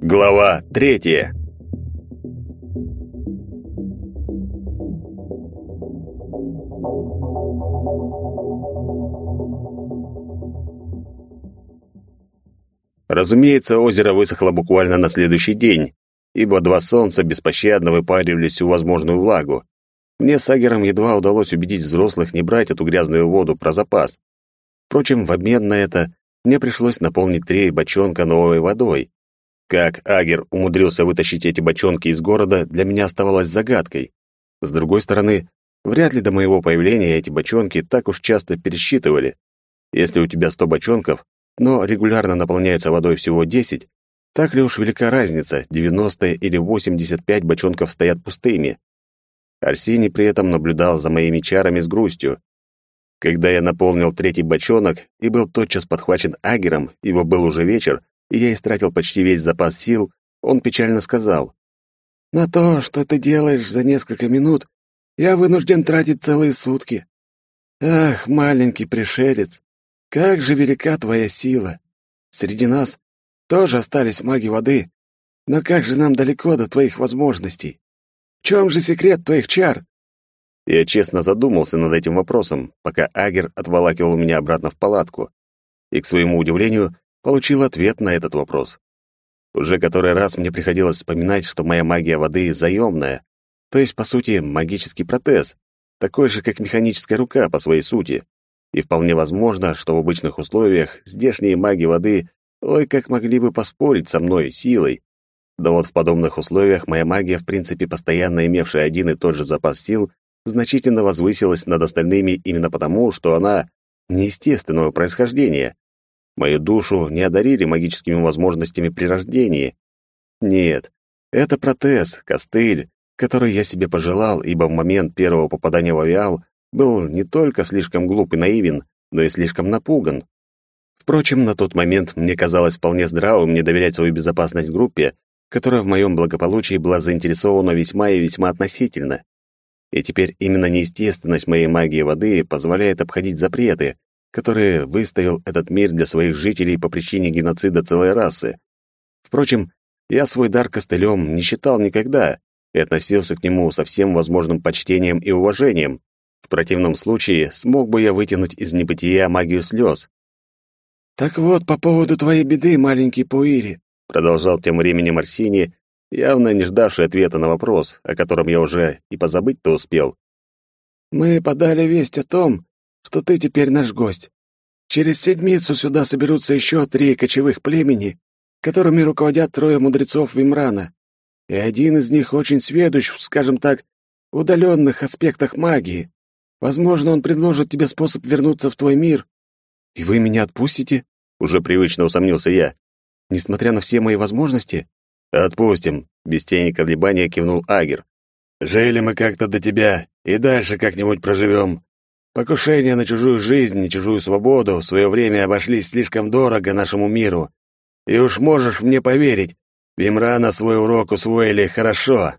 Глава третья. Разумеется, озеро высохло буквально на следующий день, ибо два солнца беспощадно выпаривали всю возможную влагу. Мне с Агером едва удалось убедить взрослых не брать эту грязную воду про запас. Впрочем, в обмен на это мне пришлось наполнить три бочонка новой водой. Как Агер умудрился вытащить эти бочонки из города, для меня оставалось загадкой. С другой стороны, вряд ли до моего появления эти бочонки так уж часто пересчитывали. Если у тебя 100 бочонков, но регулярно наполняются водой всего 10, так ли уж велика разница, 90 или 85 бочонков стоят пустыми? Арсений при этом наблюдал за моими чарами с грустью. Когда я наполнил третий бочонок и был тотчас подхвачен Агером, ибо был уже вечер, и я истратил почти весь запас сил, он печально сказал. «На то, что ты делаешь за несколько минут, я вынужден тратить целые сутки. Ах, маленький пришелец, как же велика твоя сила! Среди нас тоже остались маги воды, но как же нам далеко до твоих возможностей? Чем же секрет твоих чар?» Я честно задумался над этим вопросом, пока Агер отволакивал меня обратно в палатку. И, к своему удивлению, получил ответ на этот вопрос. Уже который раз мне приходилось вспоминать, что моя магия воды заемная, то есть, по сути, магический протез, такой же, как механическая рука по своей сути. И вполне возможно, что в обычных условиях здешние маги воды ой как могли бы поспорить со мной силой. Да вот в подобных условиях моя магия, в принципе, постоянно имевшая один и тот же запас сил, значительно возвысилась над остальными именно потому, что она неестественного происхождения. Мою душу не одарили магическими возможностями при рождении. Нет, это протез, костыль, который я себе пожелал, ибо в момент первого попадания в авиал был не только слишком глуп и наивен, но и слишком напуган. Впрочем, на тот момент мне казалось вполне здравым не доверять свою безопасность группе, которая в моем благополучии была заинтересована весьма и весьма относительно. И теперь именно неестественность моей магии воды позволяет обходить запреты, которые выставил этот мир для своих жителей по причине геноцида целой расы. Впрочем, я свой дар костылем не считал никогда и относился к нему со всем возможным почтением и уважением. В противном случае смог бы я вытянуть из небытия магию слез. «Так вот, по поводу твоей беды, маленький Пуири», продолжал тем временем Арсений, явно не ждавший ответа на вопрос, о котором я уже и позабыть-то успел. «Мы подали весть о том, что ты теперь наш гость. Через седмицу сюда соберутся еще три кочевых племени, которыми руководят трое мудрецов Вимрана, и один из них очень сведущ в, скажем так, удаленных аспектах магии. Возможно, он предложит тебе способ вернуться в твой мир. И вы меня отпустите? Уже привычно усомнился я. Несмотря на все мои возможности? Отпустим, без тени колебания кивнул Агер. Жили мы как-то до тебя, и дальше как-нибудь проживем. Покушения на чужую жизнь и чужую свободу в свое время обошлись слишком дорого нашему миру. И уж можешь мне поверить, Вимрана свой урок усвоили хорошо.